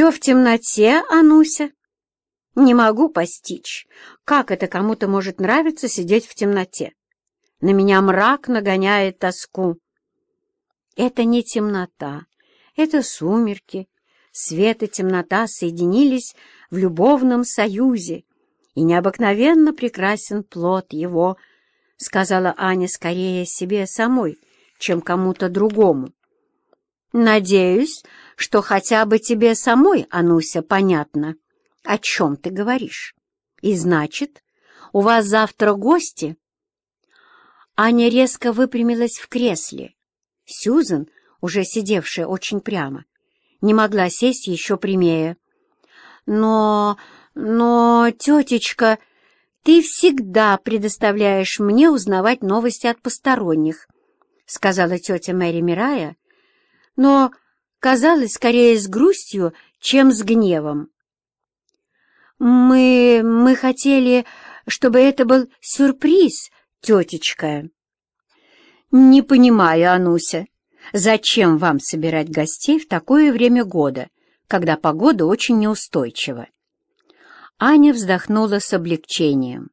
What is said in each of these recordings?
Все в темноте, Ануся? Не могу постичь, как это кому-то может нравиться сидеть в темноте. На меня мрак нагоняет тоску. Это не темнота, это сумерки. Свет и темнота соединились в любовном союзе, и необыкновенно прекрасен плод его, — сказала Аня скорее себе самой, чем кому-то другому. Надеюсь, что хотя бы тебе самой, Ануся, понятно, о чем ты говоришь. И значит, у вас завтра гости? Аня резко выпрямилась в кресле. Сюзан, уже сидевшая очень прямо, не могла сесть еще прямее. Но... но, тетечка, ты всегда предоставляешь мне узнавать новости от посторонних, — сказала тетя Мэри Мирая, но казалось скорее с грустью, чем с гневом. «Мы... мы хотели, чтобы это был сюрприз, тетечка». «Не понимаю, Ануся, зачем вам собирать гостей в такое время года, когда погода очень неустойчива?» Аня вздохнула с облегчением.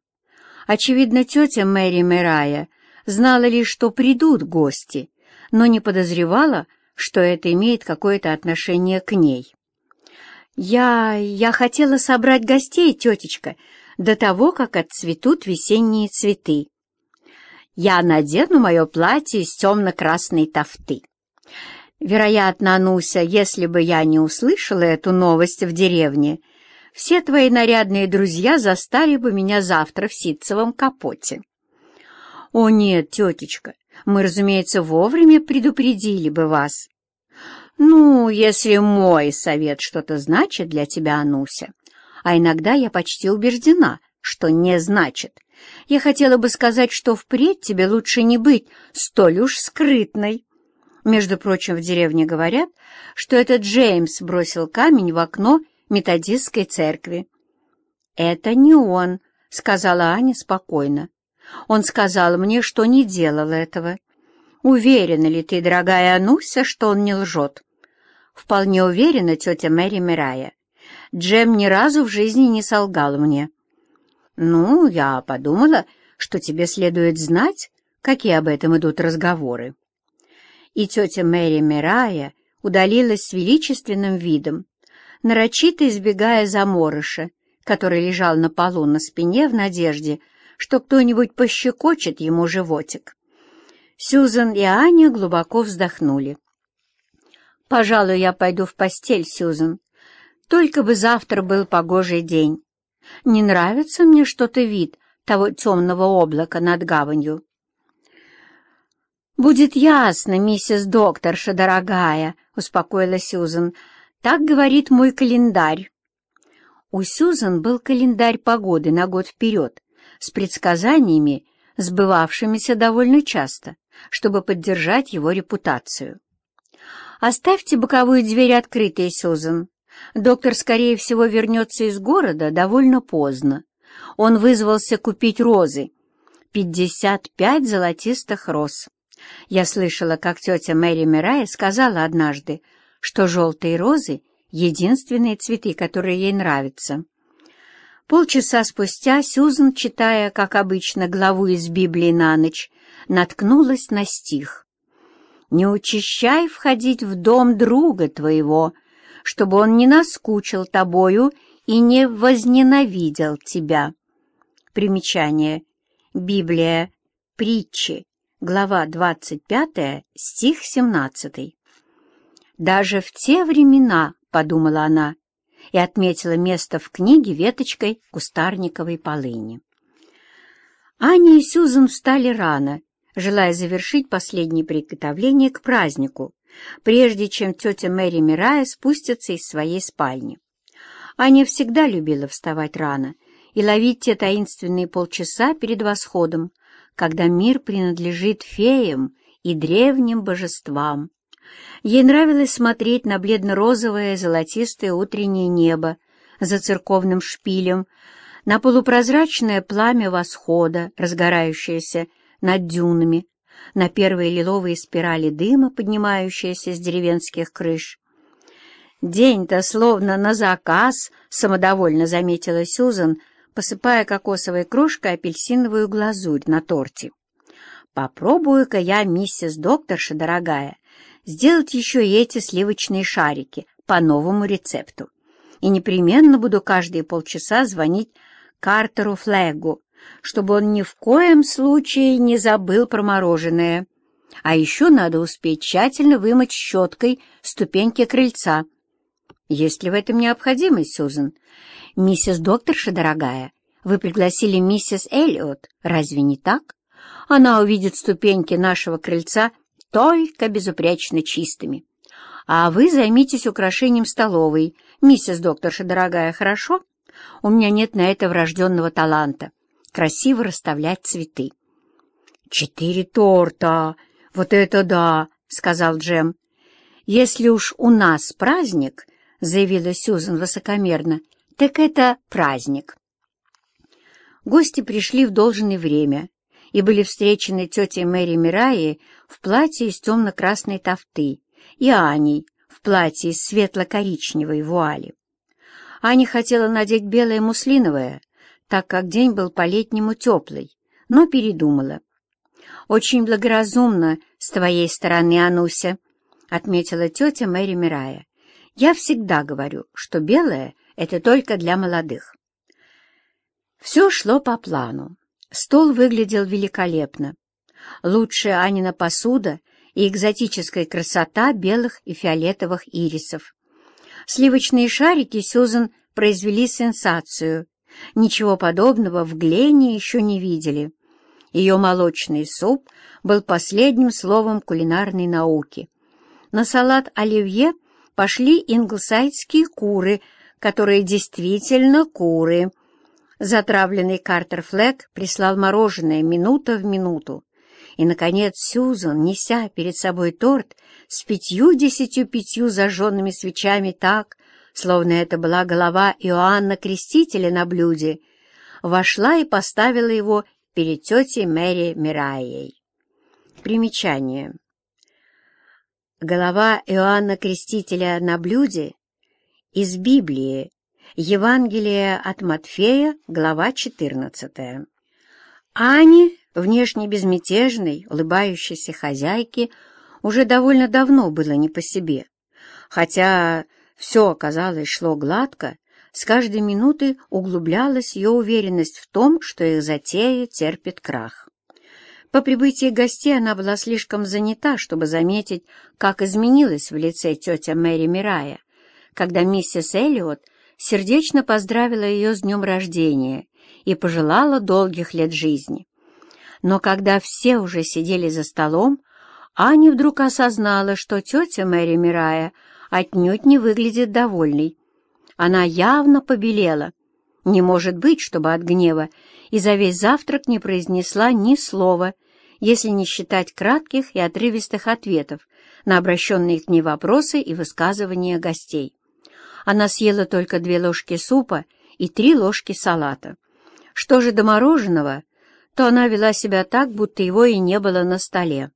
Очевидно, тетя Мэри Мэрая знала лишь, что придут гости, но не подозревала, что это имеет какое-то отношение к ней. «Я... я хотела собрать гостей, тетечка, до того, как отцветут весенние цветы. Я надену мое платье из темно-красной тофты. Вероятно, Ануся, если бы я не услышала эту новость в деревне, все твои нарядные друзья застали бы меня завтра в ситцевом капоте». «О нет, тетечка, мы, разумеется, вовремя предупредили бы вас. Ну, если мой совет что-то значит для тебя, Ануся, а иногда я почти убеждена, что не значит. Я хотела бы сказать, что впредь тебе лучше не быть столь уж скрытной. Между прочим, в деревне говорят, что этот Джеймс бросил камень в окно методистской церкви. «Это не он», — сказала Аня спокойно. Он сказал мне, что не делал этого. Уверена ли ты, дорогая Ануся, что он не лжет? Вполне уверена, тетя Мэри Мирая. Джем ни разу в жизни не солгал мне. Ну, я подумала, что тебе следует знать, какие об этом идут разговоры. И тетя Мэри Мирая удалилась с величественным видом, нарочито избегая заморыша, который лежал на полу на спине в надежде, что кто-нибудь пощекочет ему животик. Сюзан и Аня глубоко вздохнули. «Пожалуй, я пойду в постель, Сюзан. Только бы завтра был погожий день. Не нравится мне что-то вид того темного облака над гаванью». «Будет ясно, миссис докторша дорогая», — успокоила Сюзан. «Так говорит мой календарь». У Сюзан был календарь погоды на год вперед, с предсказаниями, сбывавшимися довольно часто, чтобы поддержать его репутацию. «Оставьте боковую дверь открытой, Сюзан. Доктор, скорее всего, вернется из города довольно поздно. Он вызвался купить розы. Пятьдесят пять золотистых роз. Я слышала, как тетя Мэри Мирая сказала однажды, что желтые розы — единственные цветы, которые ей нравятся. Полчаса спустя Сюзан, читая, как обычно, главу из Библии на ночь, наткнулась на стих. «Не учащай входить в дом друга твоего, чтобы он не наскучил тобою и не возненавидел тебя». Примечание. Библия. Притчи. Глава 25, стих 17. «Даже в те времена, — подумала она, — и отметила место в книге веточкой кустарниковой полыни. Аня и Сюзан встали рано, желая завершить последние приготовления к празднику, прежде чем тетя Мэри Мирая спустится из своей спальни. Аня всегда любила вставать рано и ловить те таинственные полчаса перед восходом, когда мир принадлежит феям и древним божествам. Ей нравилось смотреть на бледно-розовое золотистое утреннее небо за церковным шпилем, на полупрозрачное пламя восхода, разгорающееся над дюнами, на первые лиловые спирали дыма, поднимающиеся с деревенских крыш. День-то словно на заказ, — самодовольно заметила Сюзан, посыпая кокосовой крошкой апельсиновую глазурь на торте. Попробую-ка я, миссис докторша дорогая, сделать еще и эти сливочные шарики по новому рецепту. И непременно буду каждые полчаса звонить Картеру Флэгу, чтобы он ни в коем случае не забыл про мороженое. А еще надо успеть тщательно вымыть щеткой ступеньки крыльца. Есть ли в этом необходимость, Сюзан? Миссис докторша, дорогая, вы пригласили миссис Эллиот, разве не так? Она увидит ступеньки нашего крыльца только безупречно чистыми. А вы займитесь украшением столовой, миссис докторша, дорогая, хорошо? У меня нет на это врожденного таланта — красиво расставлять цветы. «Четыре торта! Вот это да!» — сказал Джем. «Если уж у нас праздник, — заявила Сюзан высокомерно, — так это праздник». Гости пришли в должное время и были встречены тетей Мэри Мираи в платье из темно-красной тофты и Аней в платье из светло-коричневой вуали. Аня хотела надеть белое муслиновое, так как день был по-летнему теплый, но передумала. «Очень благоразумно с твоей стороны, Ануся», — отметила тетя Мэри Мирая. Я всегда говорю, что белое — это только для молодых. Все шло по плану. Стол выглядел великолепно. Лучшая Анина посуда и экзотическая красота белых и фиолетовых ирисов. Сливочные шарики Сюзан произвели сенсацию. Ничего подобного в Глене еще не видели. Ее молочный суп был последним словом кулинарной науки. На салат оливье — пошли инглсайдские куры, которые действительно куры. Затравленный Картер Флэк прислал мороженое минута в минуту. И, наконец, Сьюзан, неся перед собой торт с пятью-десятью пятью зажженными свечами так, словно это была голова Иоанна Крестителя на блюде, вошла и поставила его перед тетей Мэри Мираей. Примечание. Голова Иоанна Крестителя на блюде из Библии, Евангелие от Матфея, глава 14. Ане, внешне безмятежной, улыбающейся хозяйке, уже довольно давно было не по себе. Хотя все, оказалось, шло гладко, с каждой минуты углублялась ее уверенность в том, что их затея терпит крах. По прибытии гостей она была слишком занята, чтобы заметить, как изменилась в лице тетя Мэри Мирая, когда миссис Эллиот сердечно поздравила ее с днем рождения и пожелала долгих лет жизни. Но когда все уже сидели за столом, Аня вдруг осознала, что тетя Мэри Мирая отнюдь не выглядит довольной. Она явно побелела. Не может быть, чтобы от гнева и за весь завтрак не произнесла ни слова, если не считать кратких и отрывистых ответов на обращенные к ней вопросы и высказывания гостей. Она съела только две ложки супа и три ложки салата. Что же до мороженого, то она вела себя так, будто его и не было на столе.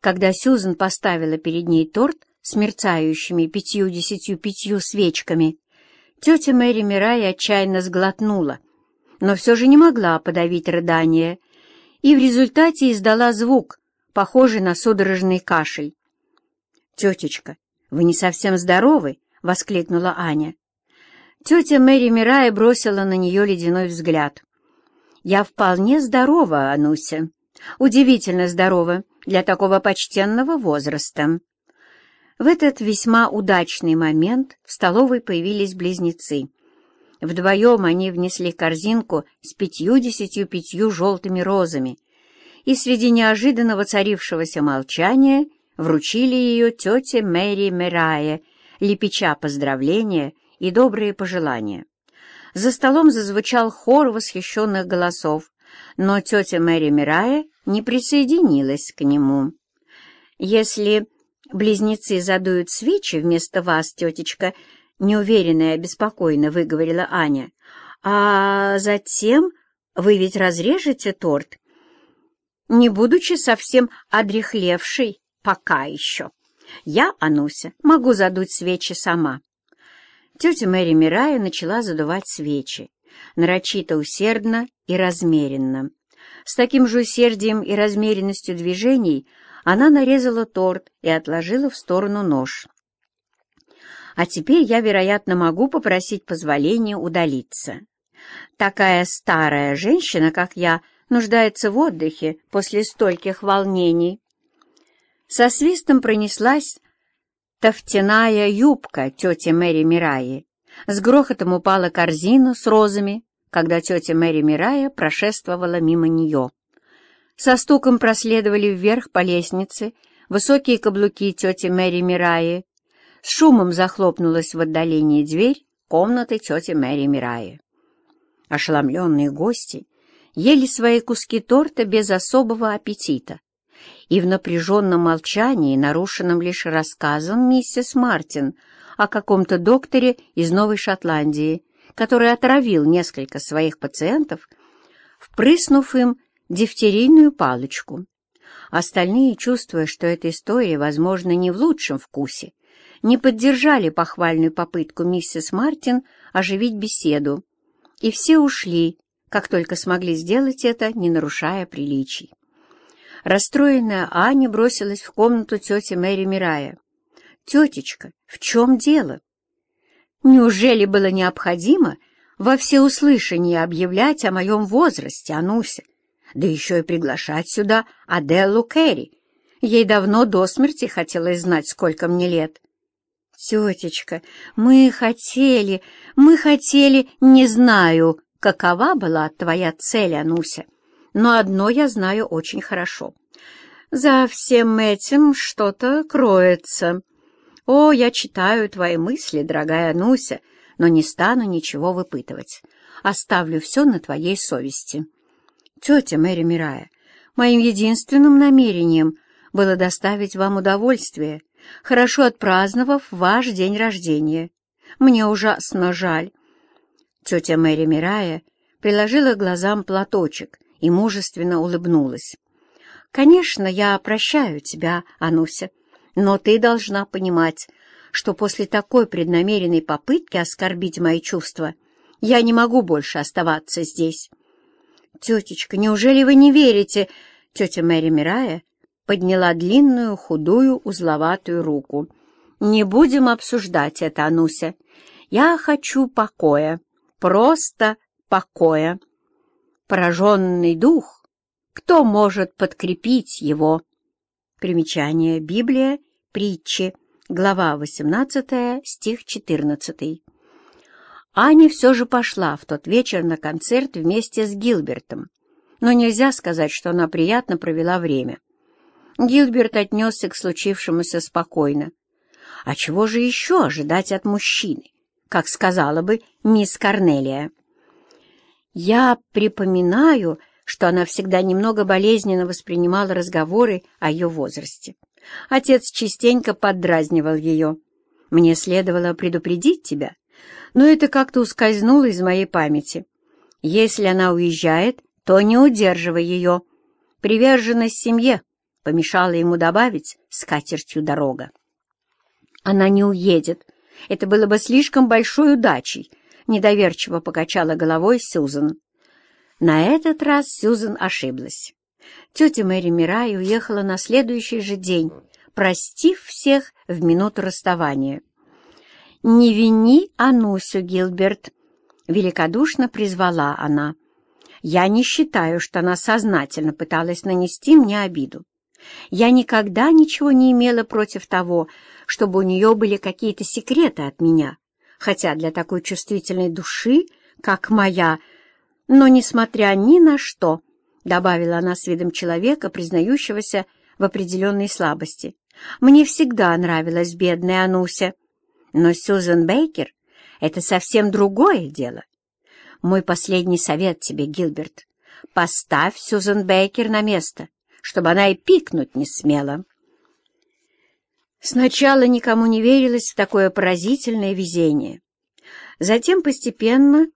Когда Сюзан поставила перед ней торт с мерцающими пятью-десятью пятью свечками, тетя Мэри Мирай отчаянно сглотнула, но все же не могла подавить рыдание и в результате издала звук, похожий на судорожный кашель. «Тетечка, вы не совсем здоровы?» — воскликнула Аня. Тетя Мэри Мирая бросила на нее ледяной взгляд. «Я вполне здорова, Ануся. Удивительно здорова для такого почтенного возраста». В этот весьма удачный момент в столовой появились близнецы. Вдвоем они внесли корзинку с пятью-десятью пятью желтыми розами и среди неожиданного царившегося молчания вручили ее тете Мэри Мерае, лепеча поздравления и добрые пожелания. За столом зазвучал хор восхищенных голосов, но тетя Мэри Мирая не присоединилась к нему. «Если близнецы задуют свечи вместо вас, тетечка, — неуверенно и беспокойно выговорила Аня. «А затем вы ведь разрежете торт, не будучи совсем одрехлевшей пока еще. Я, Ануся, могу задуть свечи сама. Тетя Мэри Мирая начала задувать свечи, нарочито усердно и размеренно. С таким же усердием и размеренностью движений она нарезала торт и отложила в сторону нож. А теперь я, вероятно, могу попросить позволения удалиться. Такая старая женщина, как я, нуждается в отдыхе после стольких волнений. Со свистом пронеслась тофтяная юбка тети Мэри Мираи. С грохотом упала корзина с розами, когда тетя Мэри Мирая прошествовала мимо нее. Со стуком проследовали вверх по лестнице высокие каблуки тети Мэри Мираи. С шумом захлопнулась в отдалении дверь комнаты тети Мэри Мираи. Ошеломленные гости ели свои куски торта без особого аппетита, и в напряженном молчании, нарушенном лишь рассказом миссис Мартин о каком-то докторе из Новой Шотландии, который отравил несколько своих пациентов, впрыснув им дифтерийную палочку. Остальные, чувствуя, что эта история, возможно, не в лучшем вкусе, не поддержали похвальную попытку миссис Мартин оживить беседу, и все ушли, как только смогли сделать это, не нарушая приличий. Расстроенная Аня бросилась в комнату тети Мэри Мирая. «Тетечка, в чем дело?» «Неужели было необходимо во всеуслышание объявлять о моем возрасте, Ануся, да еще и приглашать сюда Аделлу Керри? Ей давно до смерти хотелось знать, сколько мне лет». «Тетечка, мы хотели, мы хотели, не знаю, какова была твоя цель, Ануся, но одно я знаю очень хорошо. За всем этим что-то кроется. О, я читаю твои мысли, дорогая Ануся, но не стану ничего выпытывать. Оставлю все на твоей совести. Тетя Мэри Мирая, моим единственным намерением было доставить вам удовольствие, хорошо отпраздновав ваш день рождения. Мне ужасно жаль. Тетя Мэри Мирая приложила глазам платочек и мужественно улыбнулась. «Конечно, я прощаю тебя, Ануся, но ты должна понимать, что после такой преднамеренной попытки оскорбить мои чувства я не могу больше оставаться здесь». «Тетечка, неужели вы не верите?» Тетя Мэри Мирая подняла длинную, худую, узловатую руку. «Не будем обсуждать это, Ануся. Я хочу покоя, просто покоя. Пораженный дух кто может подкрепить его? Примечание. Библия. Притчи. Глава 18, стих 14. Аня все же пошла в тот вечер на концерт вместе с Гилбертом, но нельзя сказать, что она приятно провела время. Гилберт отнесся к случившемуся спокойно. А чего же еще ожидать от мужчины, как сказала бы мисс Корнелия? «Я припоминаю, что она всегда немного болезненно воспринимала разговоры о ее возрасте. Отец частенько поддразнивал ее. Мне следовало предупредить тебя, но это как-то ускользнуло из моей памяти. Если она уезжает, то не удерживай ее. Приверженность семье помешала ему добавить скатертью дорога. Она не уедет. Это было бы слишком большой удачей, недоверчиво покачала головой Сюзан. На этот раз Сьюзен ошиблась. Тетя Мэри Мирай уехала на следующий же день, простив всех в минуту расставания. «Не вини Анусю, Гилберт!» — великодушно призвала она. «Я не считаю, что она сознательно пыталась нанести мне обиду. Я никогда ничего не имела против того, чтобы у нее были какие-то секреты от меня, хотя для такой чувствительной души, как моя, — но, несмотря ни на что, — добавила она с видом человека, признающегося в определенной слабости, — мне всегда нравилась бедная Ануся. Но Сьюзен Бейкер — это совсем другое дело. Мой последний совет тебе, Гилберт, поставь Сьюзен Бейкер на место, чтобы она и пикнуть не смела. Сначала никому не верилось в такое поразительное везение. Затем постепенно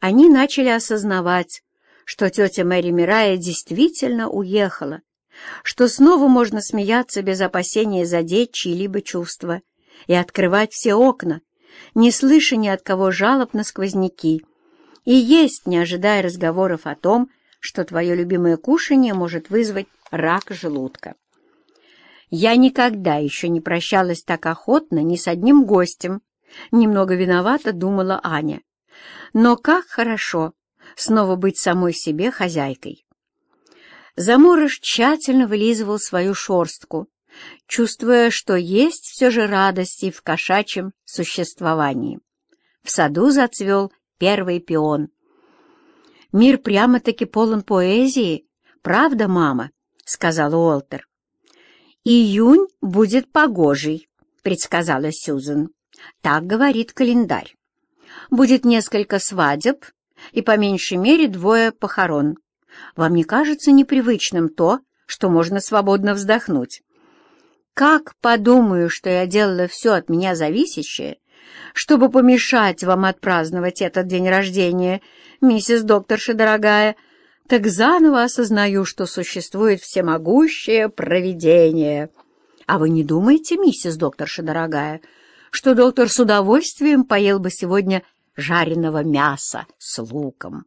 они начали осознавать, что тетя Мэри Мирая действительно уехала, что снова можно смеяться без опасения задеть чьи-либо чувства и открывать все окна, не слыша ни от кого жалоб на сквозняки, и есть, не ожидая разговоров о том, что твое любимое кушанье может вызвать рак желудка. Я никогда еще не прощалась так охотно ни с одним гостем, немного виновата думала Аня. Но как хорошо снова быть самой себе хозяйкой. Заморыш тщательно вылизывал свою шорстку, чувствуя, что есть все же радости в кошачьем существовании. В саду зацвел первый пион. «Мир прямо-таки полон поэзии, правда, мама?» — сказал Уолтер. «Июнь будет погожий», — предсказала Сьюзен. «Так говорит календарь. Будет несколько свадеб и по меньшей мере двое похорон. Вам не кажется непривычным то, что можно свободно вздохнуть? Как подумаю, что я делала все от меня зависящее, чтобы помешать вам отпраздновать этот день рождения, миссис докторша дорогая, так заново осознаю, что существует всемогущее провидение. А вы не думаете, миссис докторша дорогая, что доктор с удовольствием поел бы сегодня жареного мяса с луком?